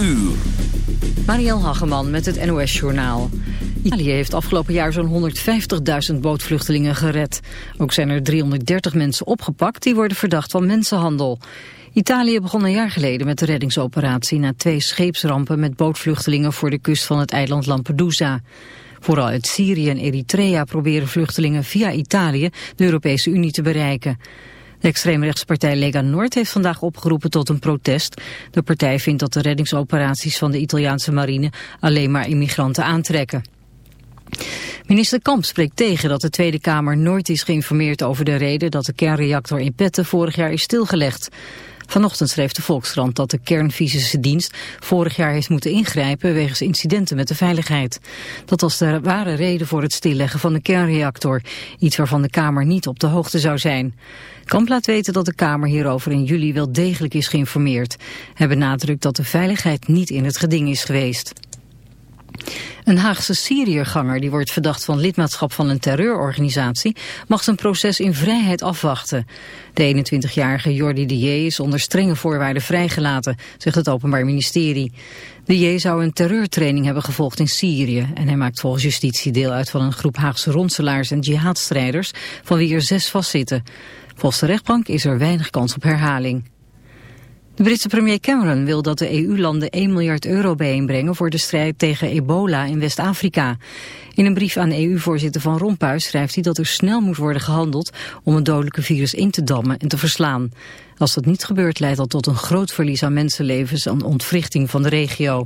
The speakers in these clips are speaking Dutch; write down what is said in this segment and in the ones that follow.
uur. Mariel Hageman met het NOS Journaal. Italië heeft afgelopen jaar zo'n 150.000 bootvluchtelingen gered. Ook zijn er 330 mensen opgepakt die worden verdacht van mensenhandel. Italië begon een jaar geleden met de reddingsoperatie... na twee scheepsrampen met bootvluchtelingen voor de kust van het eiland Lampedusa. Vooral uit Syrië en Eritrea proberen vluchtelingen via Italië de Europese Unie te bereiken. De extreemrechtspartij Lega Noord heeft vandaag opgeroepen tot een protest. De partij vindt dat de reddingsoperaties van de Italiaanse marine alleen maar immigranten aantrekken. Minister Kamp spreekt tegen dat de Tweede Kamer nooit is geïnformeerd over de reden dat de kernreactor in Petten vorig jaar is stilgelegd. Vanochtend schreef de Volkskrant dat de kernfysische dienst vorig jaar heeft moeten ingrijpen wegens incidenten met de veiligheid. Dat was de ware reden voor het stilleggen van de kernreactor, iets waarvan de Kamer niet op de hoogte zou zijn. Kamp laat weten dat de Kamer hierover in juli wel degelijk is geïnformeerd. Hij benadrukt dat de veiligheid niet in het geding is geweest. Een Haagse Syriërganger die wordt verdacht van lidmaatschap van een terreurorganisatie mag zijn proces in vrijheid afwachten. De 21-jarige Jordi de is onder strenge voorwaarden vrijgelaten, zegt het Openbaar Ministerie. De zou een terreurtraining hebben gevolgd in Syrië en hij maakt volgens justitie deel uit van een groep Haagse ronselaars en jihadstrijders van wie er zes vastzitten. Volgens de rechtbank is er weinig kans op herhaling. De Britse premier Cameron wil dat de EU-landen 1 miljard euro bijeenbrengen voor de strijd tegen ebola in West-Afrika. In een brief aan EU-voorzitter Van Rompuy schrijft hij dat er snel moet worden gehandeld om een dodelijke virus in te dammen en te verslaan. Als dat niet gebeurt leidt dat tot een groot verlies aan mensenlevens en ontwrichting van de regio.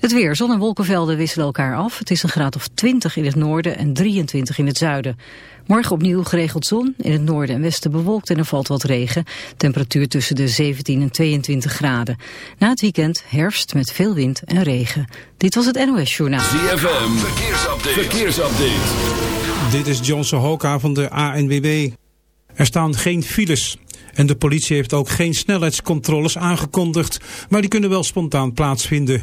Het weer, zon en wolkenvelden wisselen elkaar af. Het is een graad of 20 in het noorden en 23 in het zuiden. Morgen opnieuw geregeld zon, in het noorden en westen bewolkt en er valt wat regen. Temperatuur tussen de 17 en 22 graden. Na het weekend herfst met veel wind en regen. Dit was het NOS Journaal. ZFM, verkeersupdate. verkeersupdate. Dit is John Sohoka van de ANWB. Er staan geen files. En de politie heeft ook geen snelheidscontroles aangekondigd, maar die kunnen wel spontaan plaatsvinden.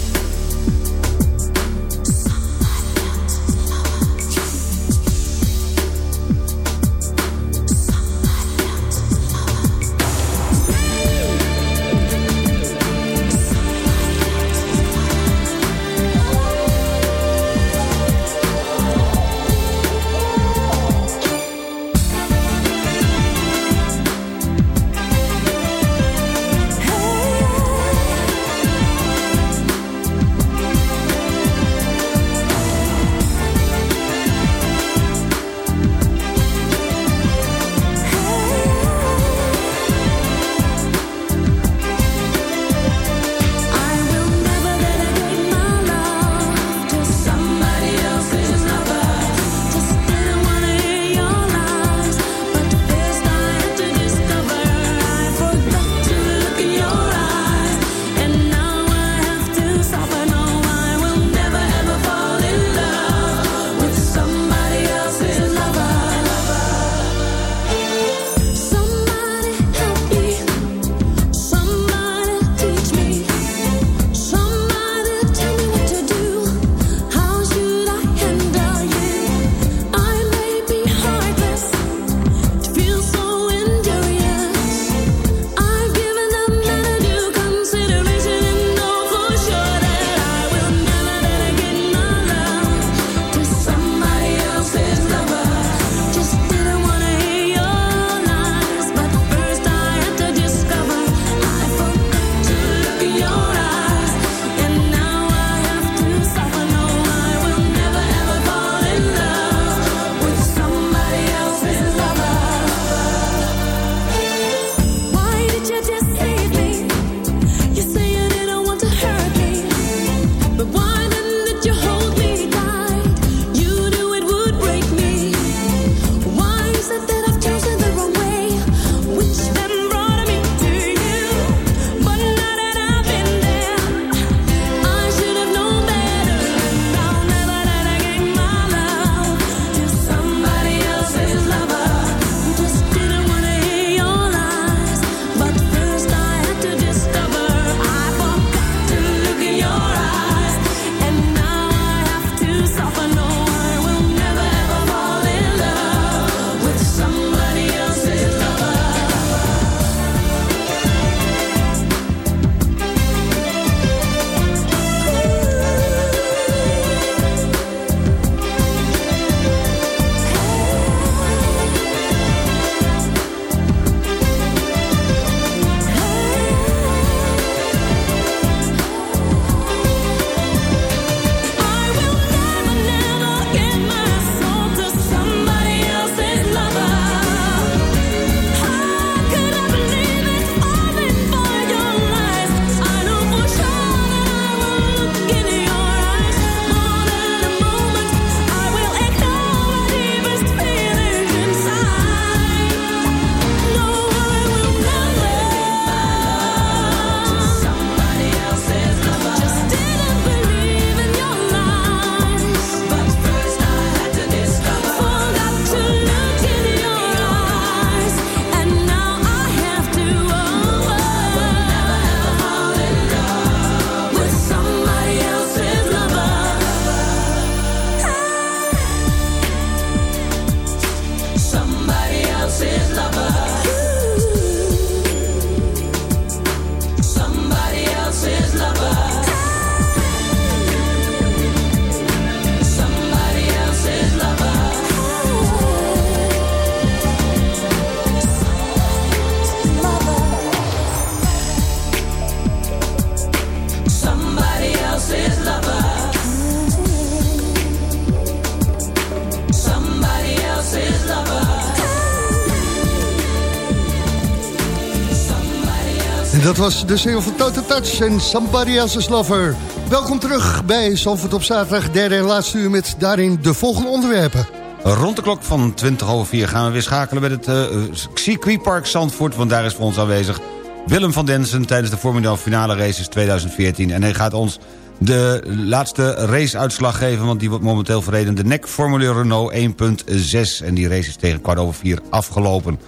Was de single van Toto Touch en Somebody Else's Lover. Welkom terug bij Zandvoort op zaterdag, derde en laatste uur met daarin de volgende onderwerpen. Rond de klok van 20 over 4 gaan we weer schakelen met het uh, circuitpark Zandvoort... want daar is voor ons aanwezig Willem van Densen... tijdens de Formule finale races 2014. En hij gaat ons de laatste raceuitslag geven... want die wordt momenteel verreden. De NEC Formule Renault 1.6. En die race is tegen kwart over 4 afgelopen.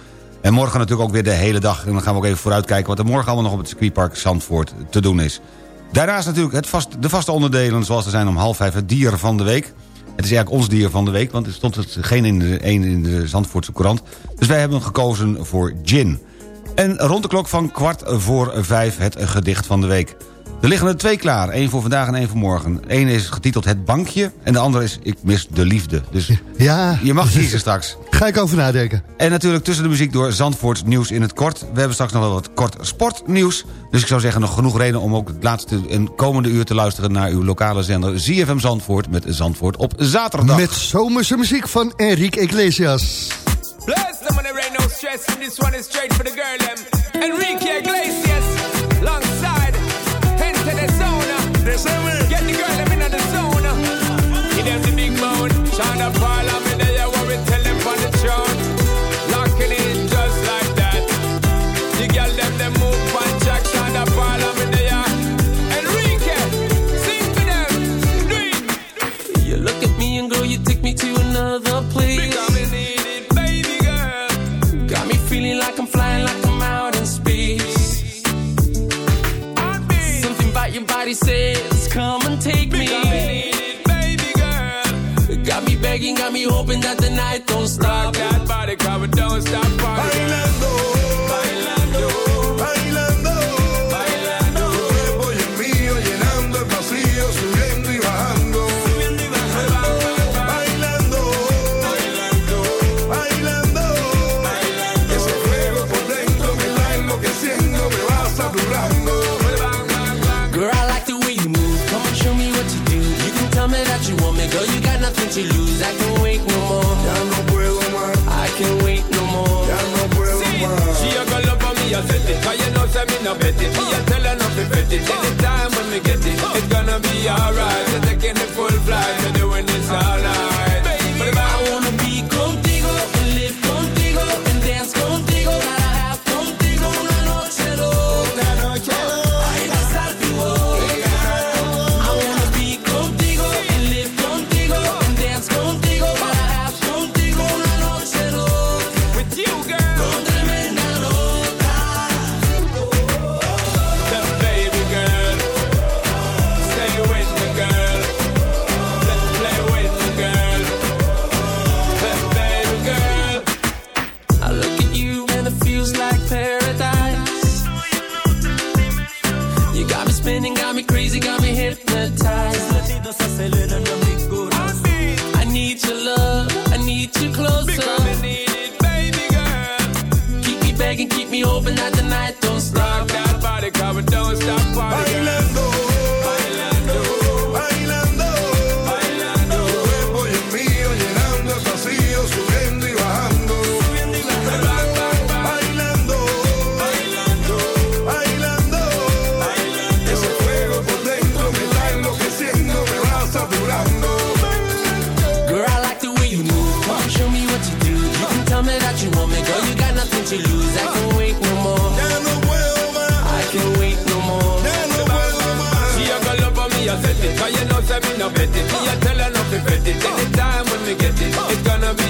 En morgen natuurlijk ook weer de hele dag. En dan gaan we ook even vooruitkijken... wat er morgen allemaal nog op het circuitpark Zandvoort te doen is. Daarnaast natuurlijk het vast, de vaste onderdelen zoals er zijn om half vijf... het dier van de week. Het is eigenlijk ons dier van de week... want er stond het geen in de, een in de Zandvoortse Courant. Dus wij hebben gekozen voor gin. En rond de klok van kwart voor vijf het gedicht van de week. Er liggen er twee klaar. één voor vandaag en één voor morgen. Eén is getiteld Het Bankje en de andere is Ik mis de liefde. Dus ja. je mag kiezen straks. Ga ik over nadenken. En natuurlijk tussen de muziek door Zandvoorts nieuws in het kort. We hebben straks nog wel wat kort sportnieuws. Dus ik zou zeggen nog genoeg reden om ook het laatste en komende uur te luisteren... naar uw lokale zender ZFM Zandvoort met Zandvoort op zaterdag. Met zomerse muziek van Enrique Iglesias. Ain't no stress and this one is straight for the girl. Enrique Iglesias, I'm a bar. Hypnotized. I need your love, I need you closer. Because we need it, baby girl. Keep me begging, keep me hoping that the night don't stop. Rock that body, we don't stop partying.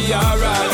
Be alright.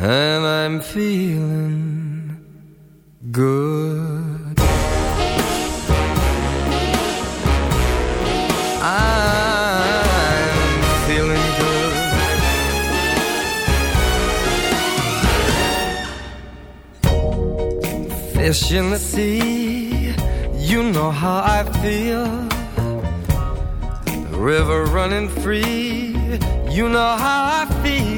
And I'm feeling good. I'm feeling good. Fish in the sea, you know how I feel. The river running free, you know how I feel.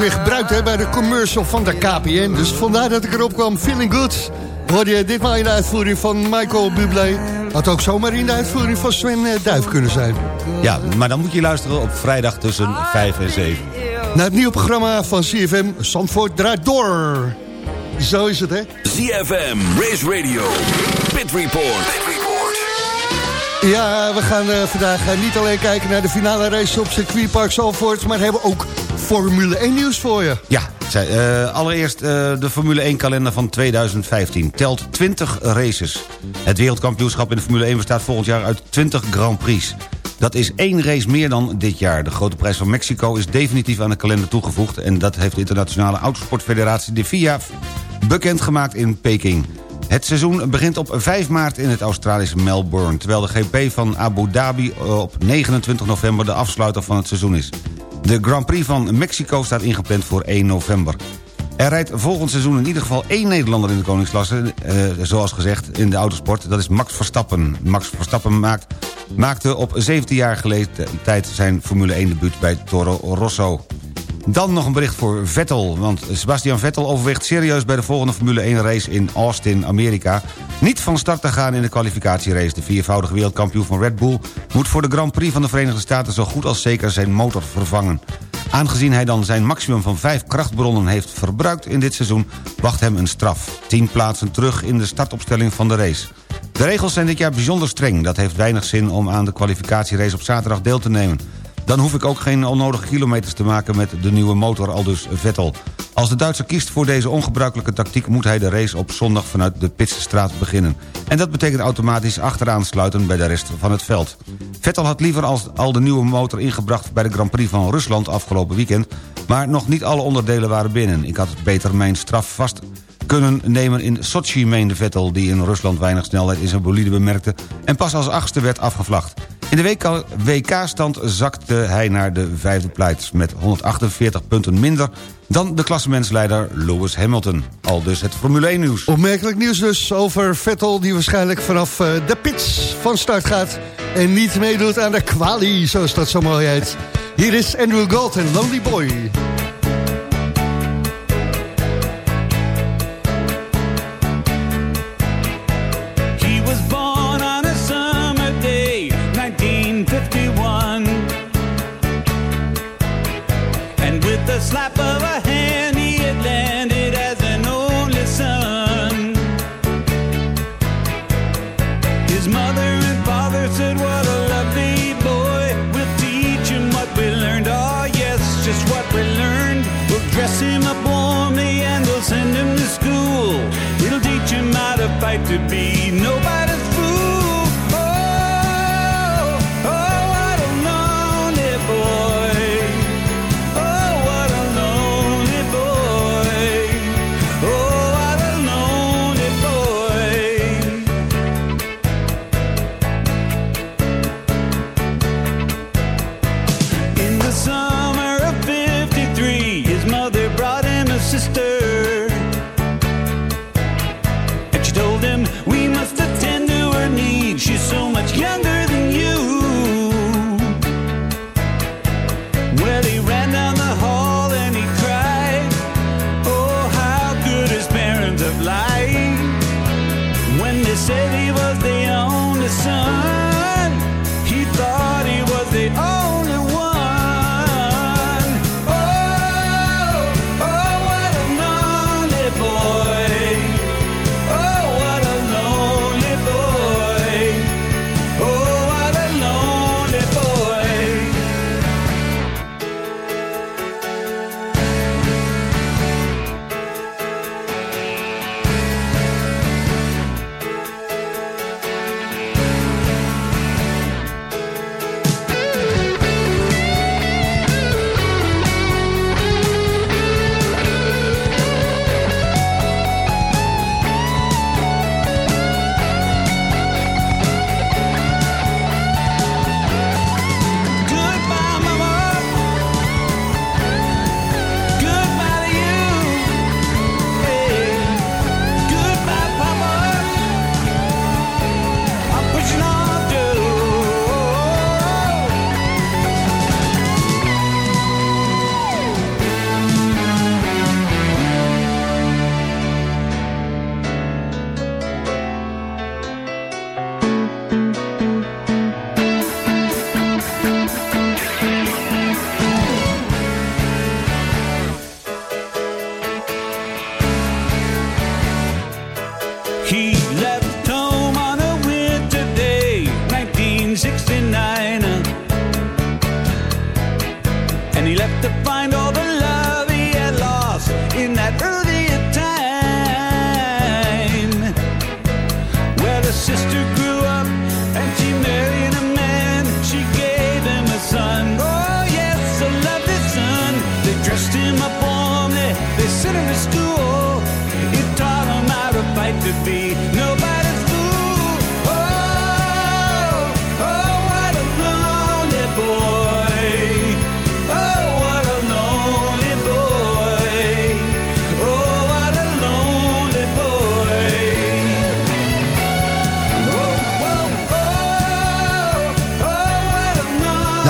weer gebruikt hè, bij de commercial van de KPN. Dus vandaar dat ik erop kwam. Feeling good. Hoorde je ditmaal in de uitvoering van Michael Bublé. Had ook zomaar in de uitvoering van Sven eh, Duif kunnen zijn. Ja, maar dan moet je luisteren op vrijdag tussen 5 en 7. Naar het nieuwe programma van CFM, Zandvoort draait door. Zo is het, hè? ZFM, Race Radio, Pit Report. Ja, we gaan eh, vandaag eh, niet alleen kijken naar de finale race op circuitpark Zandvoort... maar hebben ook Formule 1 nieuws voor je. Ja, eh, allereerst de Formule 1 kalender van 2015. Telt 20 races. Het wereldkampioenschap in de Formule 1 bestaat volgend jaar uit 20 Grand Prix. Dat is één race meer dan dit jaar. De grote prijs van Mexico is definitief aan de kalender toegevoegd... en dat heeft de internationale autosportfederatie de FIA bekendgemaakt in Peking. Het seizoen begint op 5 maart in het Australische Melbourne... terwijl de GP van Abu Dhabi op 29 november de afsluiter van het seizoen is. De Grand Prix van Mexico staat ingepland voor 1 november. Er rijdt volgend seizoen in ieder geval één Nederlander in de koningsklasse... eh, zoals gezegd in de autosport, dat is Max Verstappen. Max Verstappen maakt, maakte op 17-jarige leeftijd zijn Formule 1-debuut bij Toro Rosso. Dan nog een bericht voor Vettel. Want Sebastian Vettel overweegt serieus bij de volgende Formule 1 race in Austin, Amerika... niet van start te gaan in de kwalificatierace. De viervoudige wereldkampioen van Red Bull... moet voor de Grand Prix van de Verenigde Staten zo goed als zeker zijn motor vervangen. Aangezien hij dan zijn maximum van vijf krachtbronnen heeft verbruikt in dit seizoen... wacht hem een straf. 10 plaatsen terug in de startopstelling van de race. De regels zijn dit jaar bijzonder streng. Dat heeft weinig zin om aan de kwalificatierace op zaterdag deel te nemen. Dan hoef ik ook geen onnodige kilometers te maken met de nieuwe motor, aldus Vettel. Als de Duitser kiest voor deze ongebruikelijke tactiek... moet hij de race op zondag vanuit de Pitstraat beginnen. En dat betekent automatisch achteraan sluiten bij de rest van het veld. Vettel had liever als al de nieuwe motor ingebracht bij de Grand Prix van Rusland afgelopen weekend... maar nog niet alle onderdelen waren binnen. Ik had beter mijn straf vast kunnen nemen in Sochi, meende Vettel... die in Rusland weinig snelheid in zijn bolide bemerkte... en pas als achtste werd afgevlacht. In de WK-stand zakte hij naar de vijfde plaats... met 148 punten minder dan de klassementsleider Lewis Hamilton. Al dus het Formule 1 nieuws. Opmerkelijk nieuws dus over Vettel... die waarschijnlijk vanaf eh, de pits van start gaat... en niet meedoet aan de kwalie, zoals dat zo mooi heet. Hier is Andrew Galt en Lonely Boy.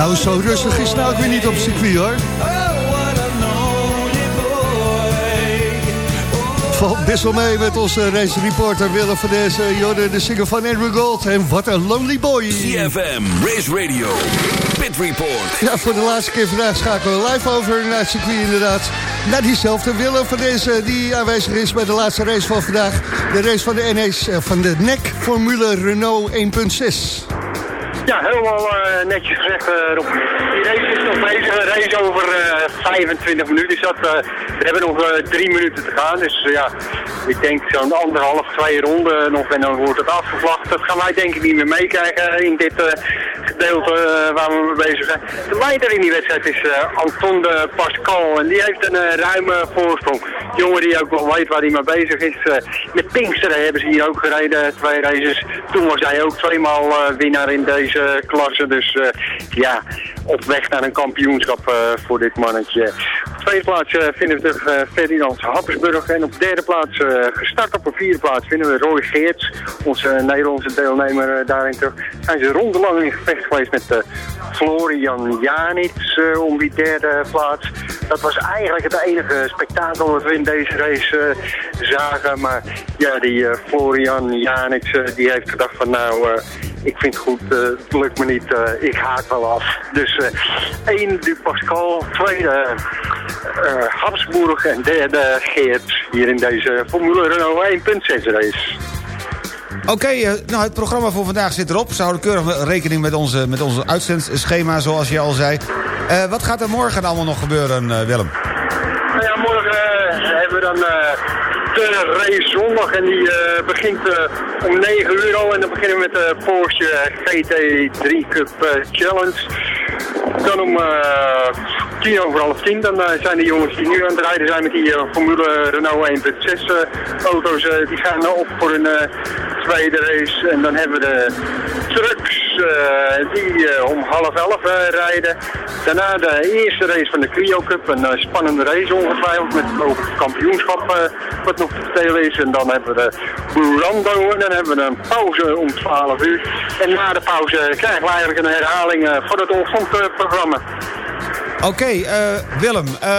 Nou, zo rustig is het nou ook weer niet op circuit, hoor. Valt best wel mee met onze race reporter Willem van deze eh, Jorden, de singer van Andrew Gold. En wat een lonely boy. CFM, Race Radio, Pit Report. Ja, voor de laatste keer vandaag schakelen we live over naar het circuit inderdaad. Naar diezelfde Willem van deze eh, die aanwezig is bij de laatste race van vandaag. De race van de, NS, eh, van de NEC Formule Renault 1.6. Ja, helemaal eh, netjes gezegd, eh, Rob. Die race is nog bezig. Een race over eh, 25 minuten dat. we hebben nog drie minuten te gaan. Dus ja, ik denk zo'n anderhalf, twee ronden nog en dan wordt het afgevlacht. Dat gaan wij denk ik niet meer meekrijgen in dit gedeelte eh, waar we mee bezig zijn. De leider in die wedstrijd is eh, Anton de Pascal. En die heeft een eh, ruime voorsprong. Jongen die ook wel weet waar hij mee bezig is. Met Pinksteren hebben ze hier ook gereden, twee races. Toen was hij ook tweemaal winnaar in deze klasse. Dus ja, op weg naar een kampioenschap voor dit mannetje. Op tweede plaats vinden we Ferdinand Happersburg. En op derde plaats, gestart op een vierde plaats, vinden we Roy Geerts. Onze Nederlandse deelnemer daarin terug. Zijn ze rondelang in gevecht geweest met eh, Florian Janits eh, om die derde plaats. Dat was eigenlijk het enige spektakel dat we in deze race eh, zagen. Maar ja, die Florian Janits die heeft gedacht van nou... ik vind het goed, het lukt me niet, ik haak wel af. Dus eh één Du Pascal, tweede Habsburg en derde Geert hier in deze Formule Renault 1.6 race. Oké, eh, nou het programma voor vandaag zit erop. Ze houden keurig rekening met onze, met onze uitzendschema, zoals je al zei. Eh, wat gaat er morgen allemaal nog gebeuren, eh, Willem? Nou ja, morgen hebben we dan eh, de race zondag en die eh, begint eh, om 9 uur al. En dan beginnen we met de Porsche GT3 Cup eh, Challenge. Dan om eh, tien over half tien, dan eh, zijn de jongens die nu aan het rijden zijn met die eh, Formule Renault 1.6 eh, auto's, die gaan op voor een tweede race. En dan hebben we de trucks die om half elf rijden. Daarna de eerste race van de Clio Cup, een spannende race ongetwijfeld met het mogelijk kampioenschap wat nog te vertellen is. En dan hebben we de Burando en dan hebben we een pauze om 12 uur. En na de pauze krijgen we eigenlijk een herhaling van het ochtendprogramma. Oké, eh, Willem, eh,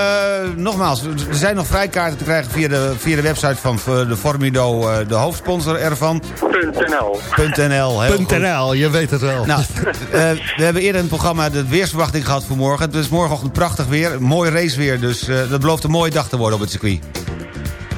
nogmaals, er zijn nog vrijkaarten te krijgen via de, via de website van eh, de Formido, eh, de hoofdsponsor ervan. .nl. .nl, heel goed. .nl, je weet het wel. Nou, eh, we hebben eerder in het programma de weersverwachting gehad voor morgen. Het is morgenochtend prachtig weer, mooi raceweer, dus eh, dat belooft een mooie dag te worden op het circuit.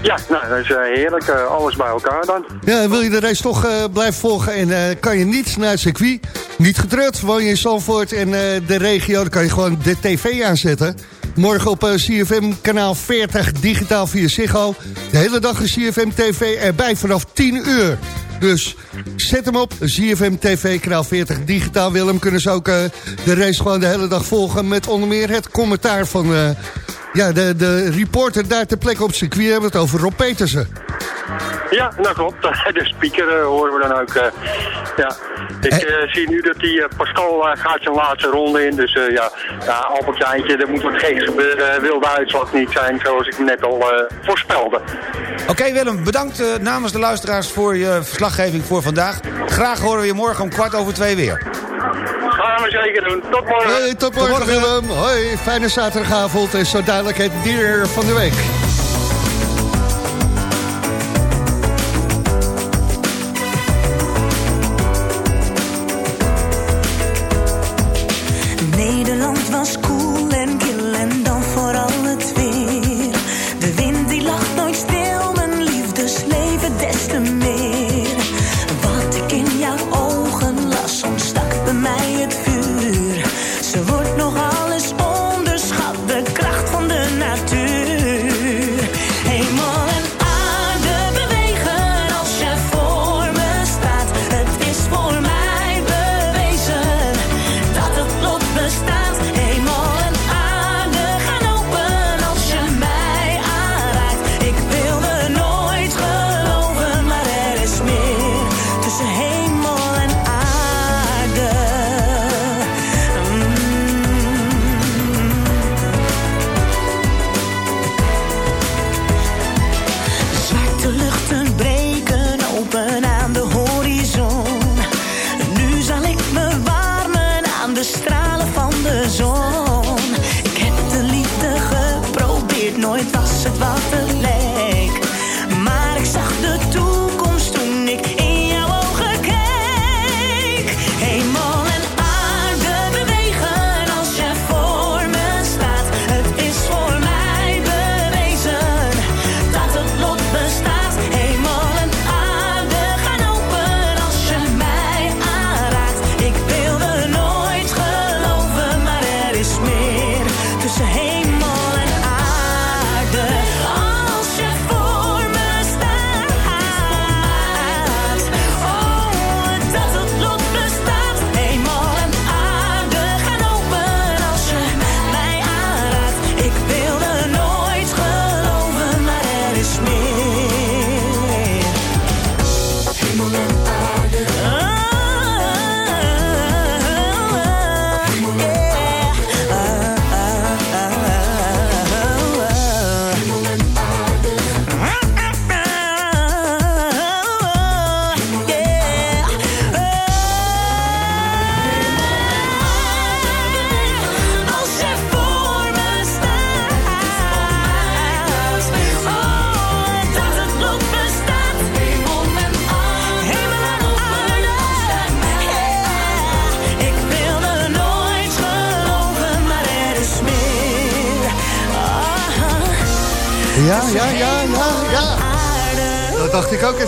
Ja, nou, dat is eh, heerlijk. eh, alles bij elkaar dan. Ja, wil je de race toch eh, blijven volgen en kan je niet naar het circuit? Niet getreurd, woon je in Zandvoort en de regio, dan kan je gewoon de tv aanzetten. Morgen op CFM kanaal 40 digitaal via Ziggo. De hele dag is CFM TV erbij vanaf 10 uur. Dus zet hem op, CFM TV kanaal 40 digitaal. Willem, kunnen ze ook de race gewoon de hele dag volgen... met onder meer het commentaar van ja, de, de reporter daar ter plekke op het circuit. hebben we het over Rob Petersen. Ja, dat klopt. De speaker eh, horen we dan ook. eh, ja. Ik eh, zie nu dat die eh, Pascal gaat zijn laatste ronde in. Dus eh, ja, ja Jaantje, er moet wat geks gebeuren. Wil de uitslag niet zijn zoals ik net al eh, voorspelde. Oké Willem, bedankt namens de luisteraars voor je verslaggeving voor vandaag. Graag horen we je morgen om kwart over twee weer. Gaan zeker doen. Tot morgen. Hey, tot morgen. Hoi, fijne zaterdagavond en zo dadelijk het dier van de week.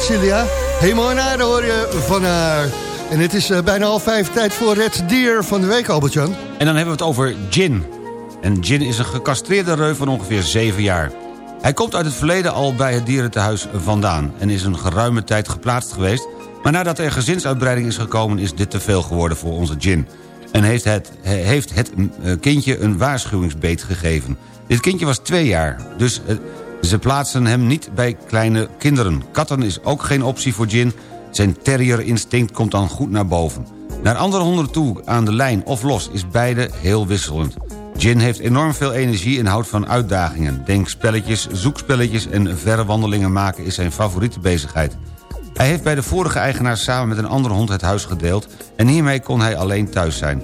Celia. Hemel en aarde hoor je van haar. En het is eh, bijna al vijf tijd voor het dier van de week, Albert-Jan. En dan hebben we het over Jin. En Jin is een gecastreerde reu van ongeveer 7 jaar. Hij komt uit het verleden al bij het dierentehuis vandaan... en is een geruime tijd geplaatst geweest... maar nadat er gezinsuitbreiding is gekomen... is dit te veel geworden voor onze Jin. En heeft het, heeft het eh, kindje een waarschuwingsbeet gegeven. Dit kindje was twee jaar, dus eh, ze plaatsen hem niet bij kleine kinderen. Katten is ook geen optie voor Jin. Zijn terrierinstinct komt dan goed naar boven. Naar andere honden toe, aan de lijn of los, is beide heel wisselend. Jin heeft enorm veel energie en houdt van uitdagingen. Denkspelletjes, zoekspelletjes en verre wandelingen maken is zijn favoriete bezigheid. Hij heeft bij de vorige eigenaar samen met een andere hond het huis gedeeld... en hiermee kon hij alleen thuis zijn.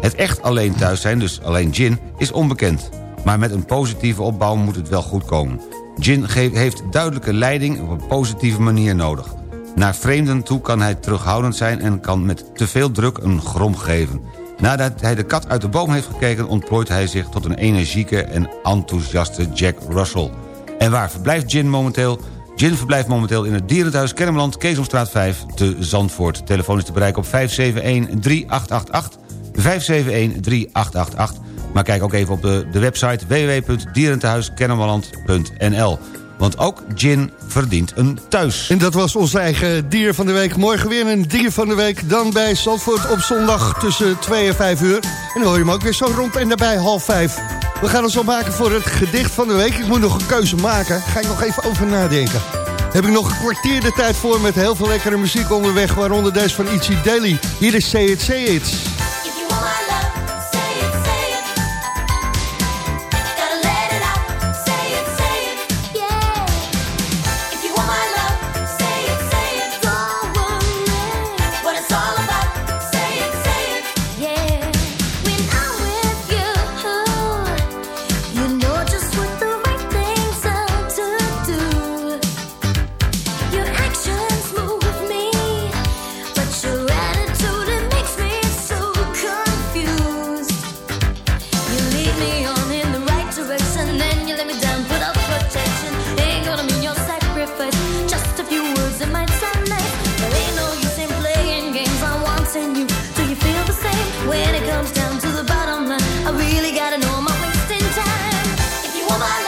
Het echt alleen thuis zijn, dus alleen Jin, is onbekend. Maar met een positieve opbouw moet het wel goed komen. Jin heeft duidelijke leiding op een positieve manier nodig. Naar vreemden toe kan hij terughoudend zijn en kan met te veel druk een grom geven. Nadat hij de kat uit de boom heeft gekeken... ontplooit hij zich tot een energieke en enthousiaste Jack Russell. En waar verblijft Jin momenteel? Jin verblijft momenteel in het dierenthuis Kennemerland... Keesomstraat 5 te Zandvoort. Telefoon is te bereiken op 571-3888. 571-3888. Maar kijk ook even op de, de website www.dierentehuiskennemerland.nl. Want ook Jin verdient een thuis. En dat was ons eigen dier van de week. Morgen weer een dier van de week. Dan bij Zandvoort op zondag tussen 2 en 5 uur. En dan hoor je hem ook weer zo rond en daarbij half 5. We gaan ons opmaken voor het gedicht van de week. Ik moet nog een keuze maken. Ga ik nog even over nadenken. Heb ik nog een kwartier de tijd voor met heel veel lekkere muziek onderweg. Waaronder deze van Itchy Daily. Hier is Say It, Say It. nobody.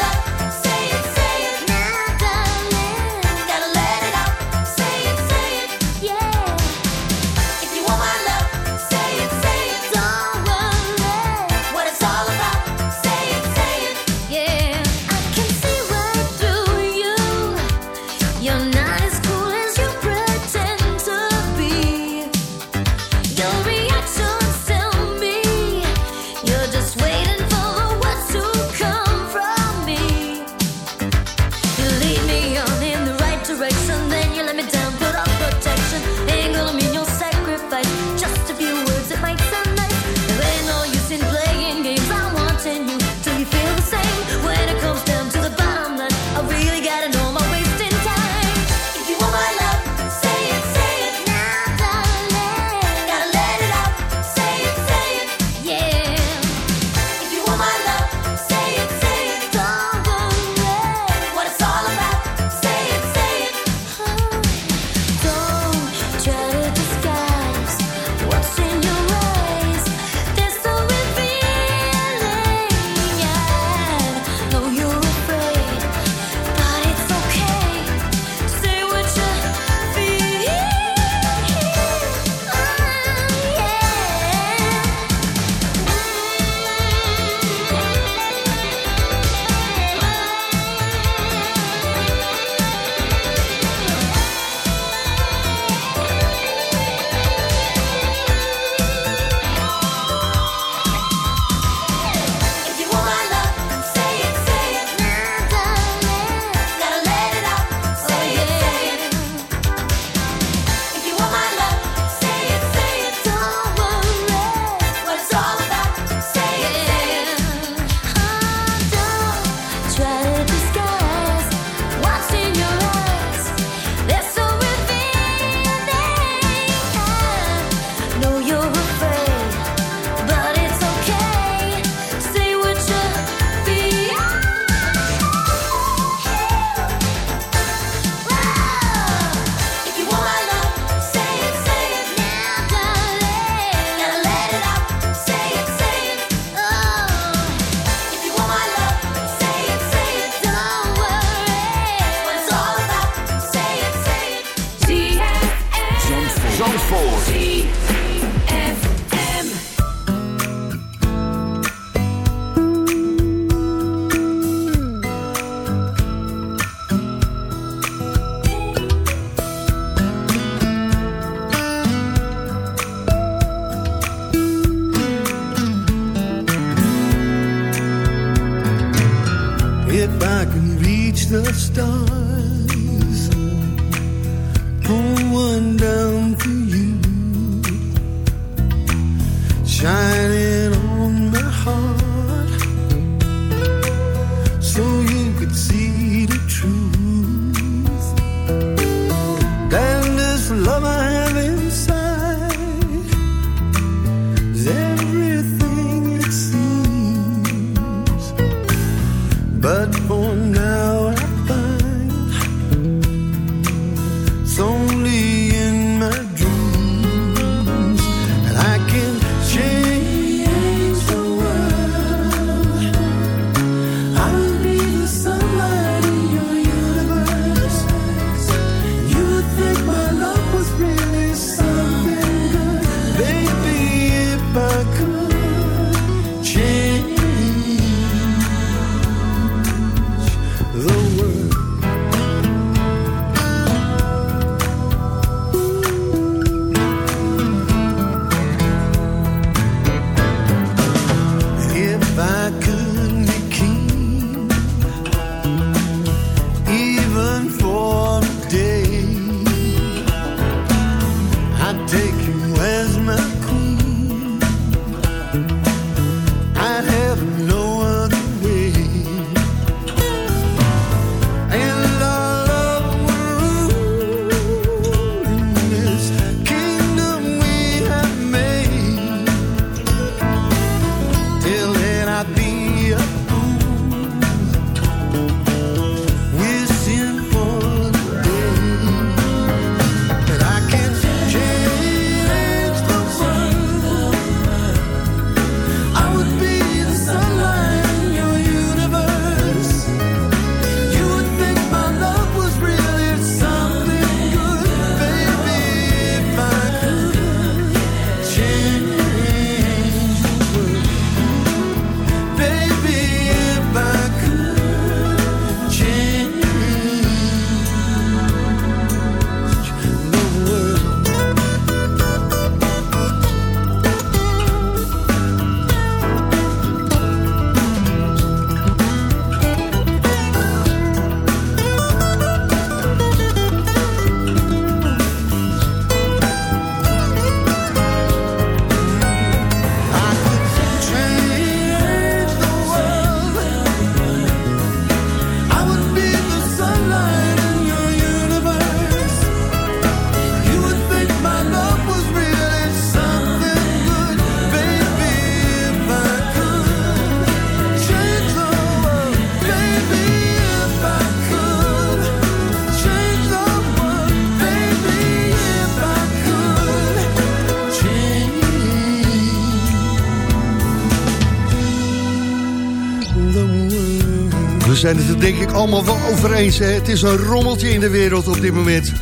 Zijn het er denk ik allemaal wel over eens. Hè? Het is een rommeltje in de wereld op dit moment.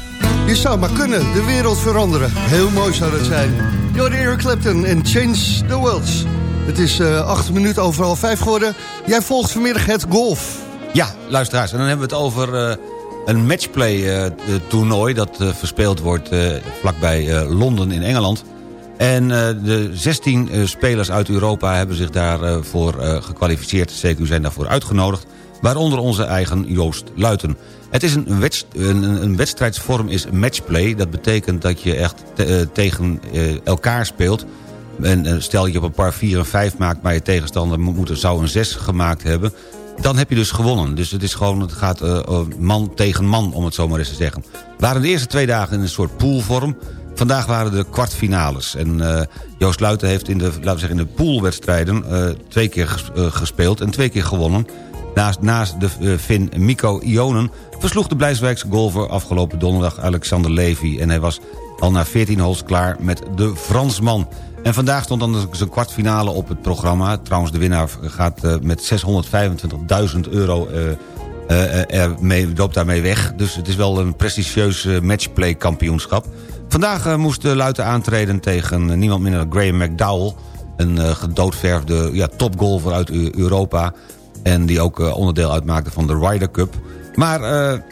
Je zou maar kunnen, de wereld veranderen. Heel mooi zou dat zijn. Jordi Eric Clapton en Change the World. Het is eh, acht minuten over half vijf geworden. Jij volgt vanmiddag het golf. Ja, luisteraars, en dan hebben we het over eh, een matchplay-toernooi... dat eh, verspeeld wordt eh, vlakbij Londen in Engeland. En de 16 eh, spelers uit Europa hebben zich daarvoor voor gekwalificeerd. CQ zijn daarvoor uitgenodigd. Waaronder onze eigen Joost Luiten. Het is een, een, een wedstrijdsvorm is matchplay. Dat betekent dat je echt eh, tegen eh, elkaar speelt. En eh, stel je op een par 4 en 5 maakt... maar je tegenstander mo- moet, zou een 6 gemaakt hebben... dan heb je dus gewonnen. Dus het, is gewoon, het gaat man tegen man, om het zo maar eens te zeggen. Waren de eerste twee dagen in een soort poolvorm. Vandaag waren de kwartfinales. En Joost Luiten heeft in de, laten we zeggen, in de poolwedstrijden... twee keer ges- gespeeld en twee keer gewonnen. Naast, de eh, Fin Mikko Ionen versloeg de Blijswijkse golfer afgelopen donderdag Alexander Levy. En hij was al na 14 holes klaar met de Fransman. En vandaag stond dan zijn kwartfinale op het programma. Trouwens, de winnaar gaat eh, met 625.000 euro... eh, er mee, loopt daarmee weg. Dus het is wel een prestigieus eh, matchplay kampioenschap. Vandaag moest de Luiten aantreden tegen niemand minder dan Graham McDowell. Een gedoodverfde ja, topgolfer uit Eu- Europa. En die ook eh, onderdeel uitmaakte van de Ryder Cup. Maar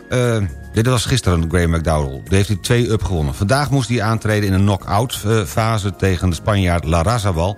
eh, dit was gisteren Graham McDowell. Die heeft hij twee up gewonnen. Vandaag moest hij aantreden in een knock-out fase tegen de Spanjaard Larrazabal.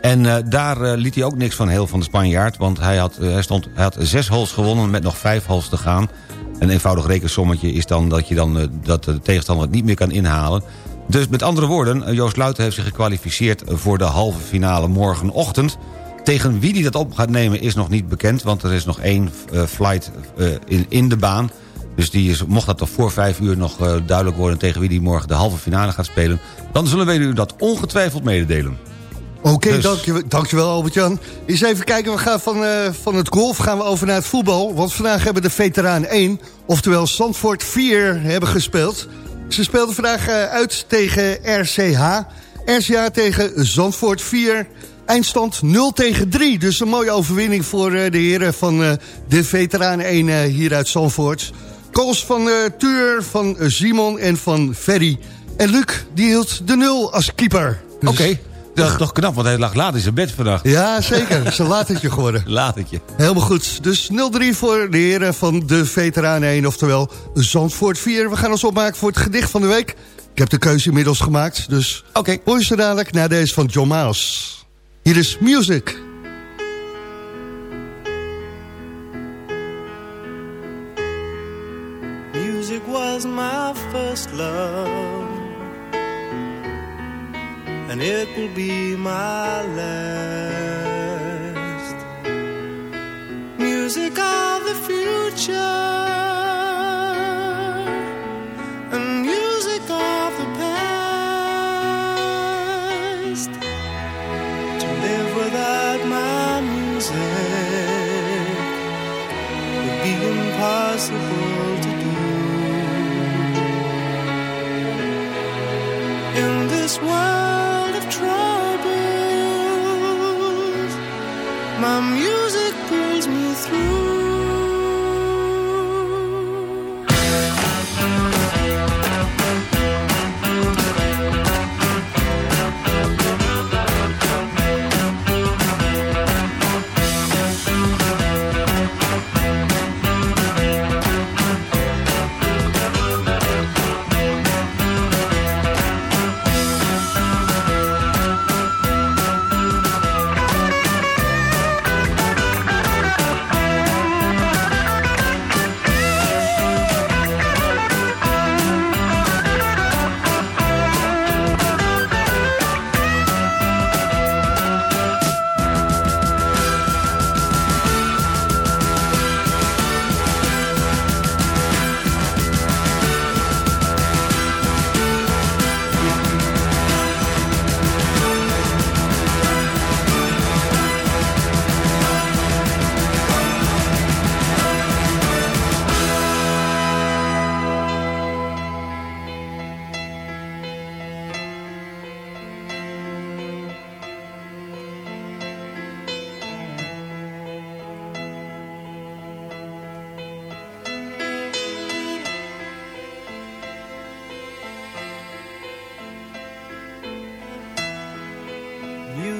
En daar liet hij ook niks van heel van de Spanjaard. Want hij had, hij, stond, had zes holes gewonnen met nog vijf holes te gaan. Een eenvoudig rekensommetje is dan dat, je dan, dat de tegenstander het niet meer kan inhalen. Dus met andere woorden, Joost Luiten heeft zich gekwalificeerd... voor de halve finale morgenochtend. Tegen wie die dat op gaat nemen is nog niet bekend... want er is nog één eh, flight eh, in, in de baan. Dus die is, mocht dat toch voor vijf uur nog eh, duidelijk worden... tegen wie die morgen de halve finale gaat spelen... dan zullen wij u dat ongetwijfeld mededelen. Oké, Dus- dankjewel, dankjewel Albert-Jan. Eens even kijken, we gaan van, van het golf gaan we over naar het voetbal. Want vandaag hebben de veteraan 1, oftewel Zandvoort 4, hebben gespeeld. Ze speelden vandaag uit tegen RCH. RCH tegen Zandvoort 4. Eindstand 0 tegen 3. Dus een mooie overwinning voor eh, de heren van eh, de veteraan 1 eh, hier uit Zandvoort. Goals van Tuur, van Simon en van Ferry. En Luc, die hield de 0 als keeper. Dus- Oké, dat is toch knap, want hij lag laat in zijn bed vannacht. Ja, zeker. Het is een latertje geworden. Latertje. Helemaal goed. Dus 0-3 voor de heren van de Veteraan 1, oftewel Zandvoort 4. We gaan ons opmaken voor het gedicht van de week. Ik heb de keuze inmiddels gemaakt, dus Oké. hoor je zo dadelijk naar deze van John Miles. Hier is Music. Music was my first love, and it will be my last. Music of the future, world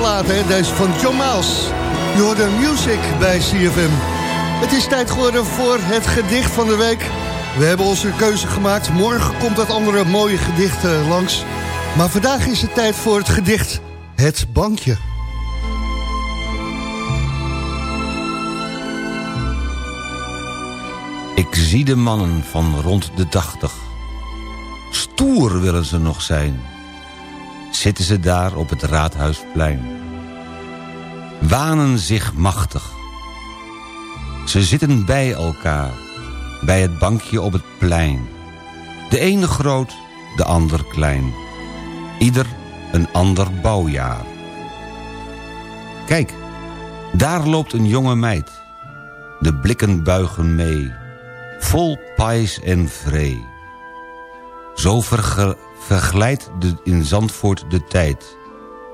plaat, hè? Van John Miles. Je hoort de music bij CFM. Het is tijd geworden voor het gedicht van de week. We hebben onze keuze gemaakt. Morgen komt dat andere mooie gedicht eh, langs. Maar vandaag is het tijd voor het gedicht Het Bankje. Ik zie de mannen van rond de tachtig. Stoer willen ze nog zijn. Zitten ze daar op het Raadhuisplein. Wanen zich machtig. Ze zitten bij elkaar. Bij het bankje op het plein. De ene groot, de ander klein. Ieder een ander bouwjaar. Kijk, daar loopt een jonge meid. De blikken buigen mee vol pais en vree. Zo verge- verglijdt de, in Zandvoort de tijd,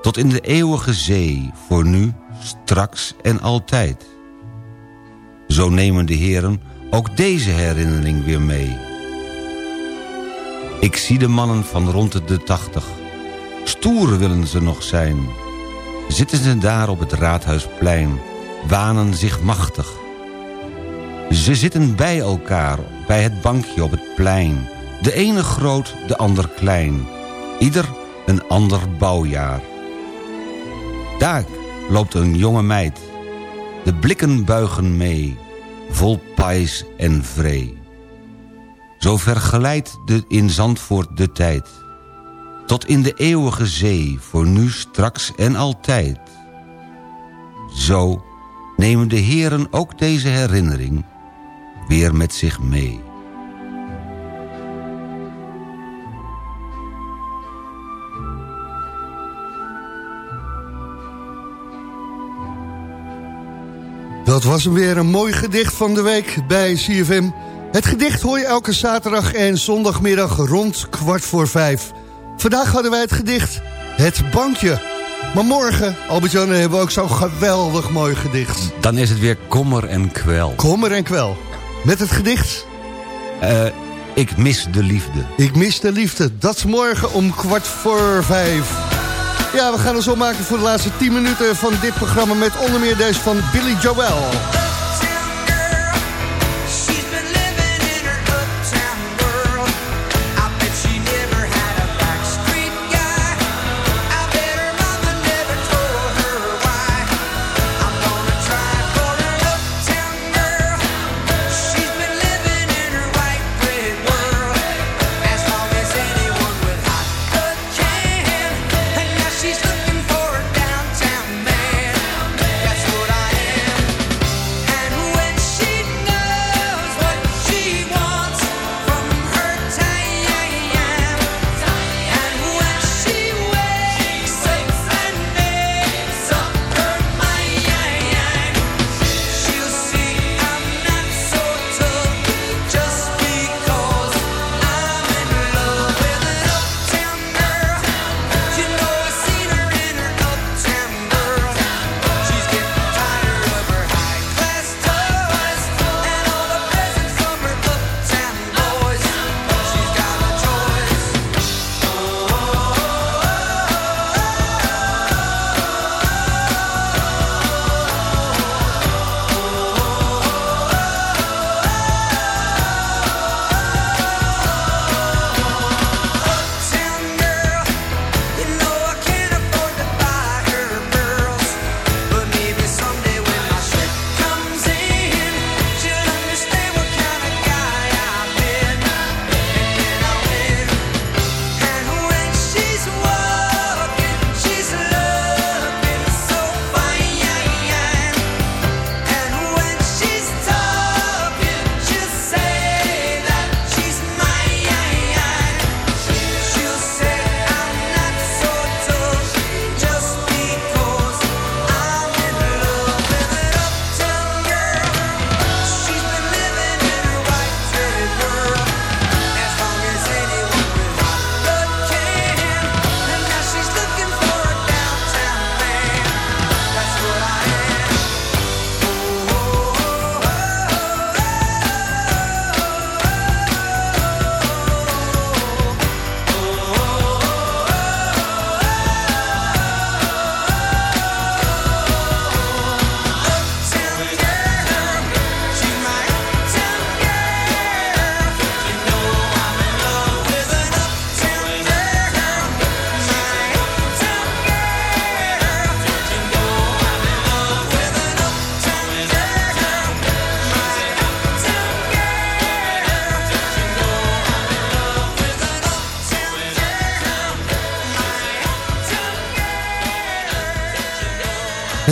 tot in de eeuwige zee, voor nu, straks en altijd. Zo nemen de heren ook deze herinnering weer mee. Ik zie de mannen van rond de tachtig, stoer willen ze nog zijn. Zitten ze daar op het Raadhuisplein, wanen zich machtig. Ze zitten bij elkaar, bij het bankje op het plein. De ene groot, de ander klein. Ieder een ander bouwjaar. Daar loopt een jonge meid. De blikken buigen mee, vol pais en vree. Zo vergelijdt de in Zandvoort de tijd. Tot in de eeuwige zee, voor nu, straks en altijd. Zo nemen de heren ook deze herinnering weer met zich mee. Dat was hem weer een mooi gedicht van de week bij CFM. Het gedicht hoor je elke zaterdag en zondagmiddag rond kwart voor vijf. Vandaag hadden wij het gedicht Het Bankje. Maar morgen, Albert-Jan, hebben we ook zo'n geweldig mooi gedicht. Dan is het weer kommer en kwel. Kommer en kwel. Met het gedicht Eh, ik mis de liefde. Ik mis de liefde. Dat is morgen om kwart voor vijf. Ja, we gaan ons opmaken voor de laatste 10 minuten van dit programma... met onder meer deze van Billy Joel.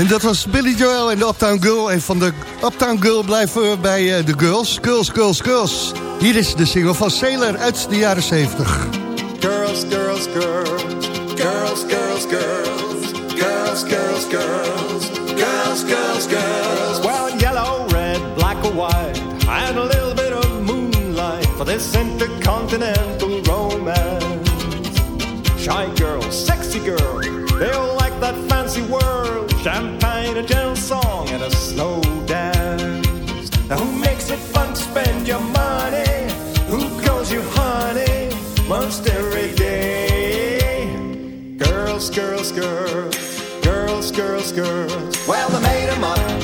En dat was Billy Joel en de Uptown Girl. En van de Uptown Girl blijven we bij eh, de Girls. Girls, Girls, Girls. Hier is de single van Sailor uit de jaren 70. Girls, girls, girls. Girls, girls, girls. Girls, girls, girls. Girls, girls, girls. Well, yellow, red, black or white, and a little bit of moonlight for this intercontinental romance. Shy girl, sexy girl, they all like that fancy world. Champagne, a gentle song, and a slow dance. Now who makes it fun to spend your money? Who calls you honey most every day? Girls, girls, girls, girls, girls, girls. Well, they made 'em up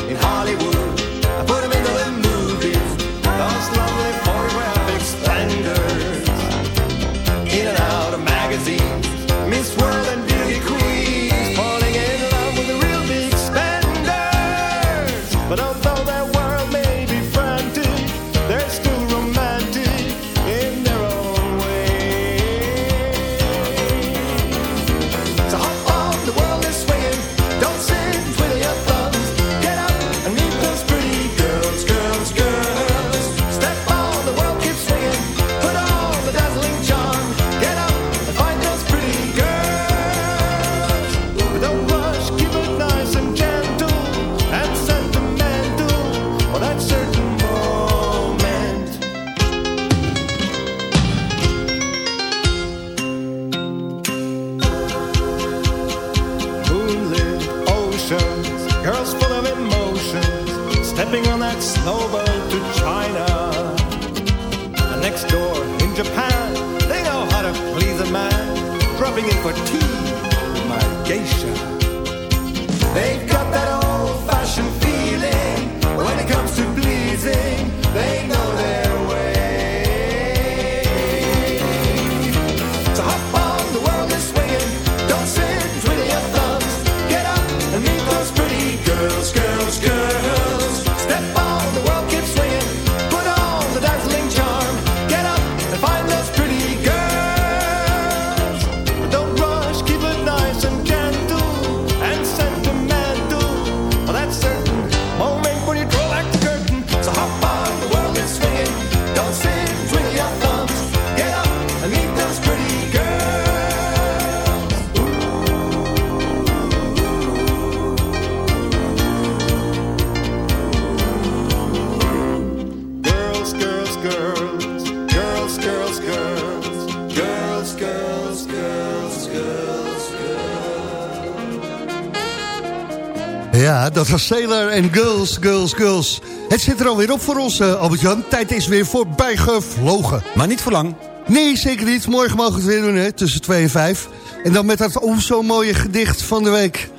dat was Sailor en Girls, Girls, Girls. Het zit er alweer op voor ons, eh, Albert-Jan. Tijd is weer voorbij gevlogen. Maar niet voor lang. Nee, zeker niet. Morgen mogen we het weer doen, hè, tussen 2 en 5. En dan met dat oh zo mooie gedicht van de week.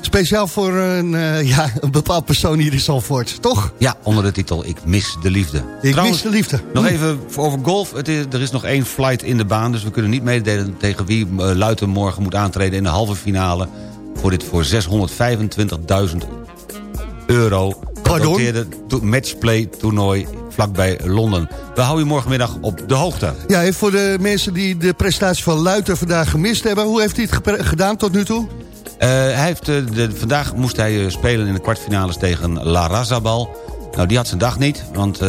Speciaal voor een, eh, ja, een bepaald persoon hier in Zalvoort, toch? Ja, onder de titel Ik mis de liefde. Ik mis de liefde. Nog even over golf. Het is, er is nog één flight in de baan, dus we kunnen niet mededelen tegen wie uh, Luiten morgen moet aantreden in de halve finale. Voor dit voor 625.000 euro to- matchplay toernooi vlakbij Londen. We houden u morgenmiddag op de hoogte. Ja, en voor de mensen die de prestatie van Luiter vandaag gemist hebben... hoe heeft hij het gedaan tot nu toe? Eh, hij heeft, eh, de, vandaag moest hij eh, spelen in de kwartfinales tegen La Razabal. Nou, die had zijn dag niet, want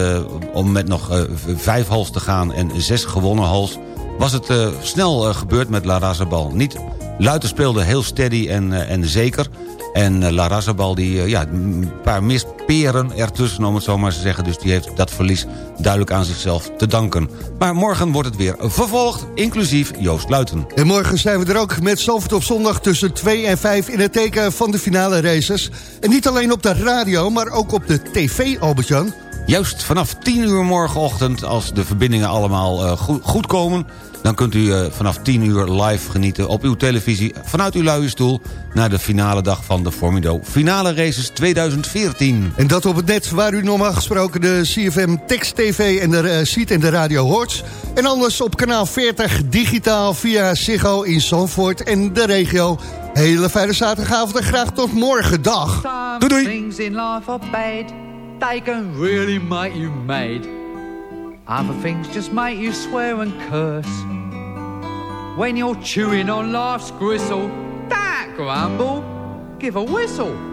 om met nog vijf holes te gaan en zes gewonnen holes... was het snel gebeurd met La Razabal. Niet, Luiter speelde heel steady en, en zeker. En eh, La Razabal, die, eh, ja, een paar misperen ertussen, om het zo maar te zeggen. Dus die heeft dat verlies duidelijk aan zichzelf te danken. Maar morgen wordt het weer vervolgd, inclusief Joost Luiten. En morgen zijn we er ook met Zalvoort op zondag tussen 2 en 5... in het teken van de finale races. En niet alleen op de radio, maar ook op de tv, Albert-Jan. Juist vanaf 10 uur morgenochtend, als de verbindingen allemaal eh, goed, goed komen... dan kunt u eh, vanaf 10 uur live genieten op uw televisie... vanuit uw luie stoel naar de finale dag van de Formido Finale Races 2014. En dat op het net waar u normaal gesproken de CFM Text TV en de, eh, ziet en de radio hoort. En anders op kanaal 40 digitaal via Ziggo in Zandvoort en de regio. Hele fijne zaterdagavond en graag tot morgen. Dag. Some things in life are bad. They can really make you mad. Other things just make you swear and curse. When you're chewing on life's gristle, don't grumble, give a whistle.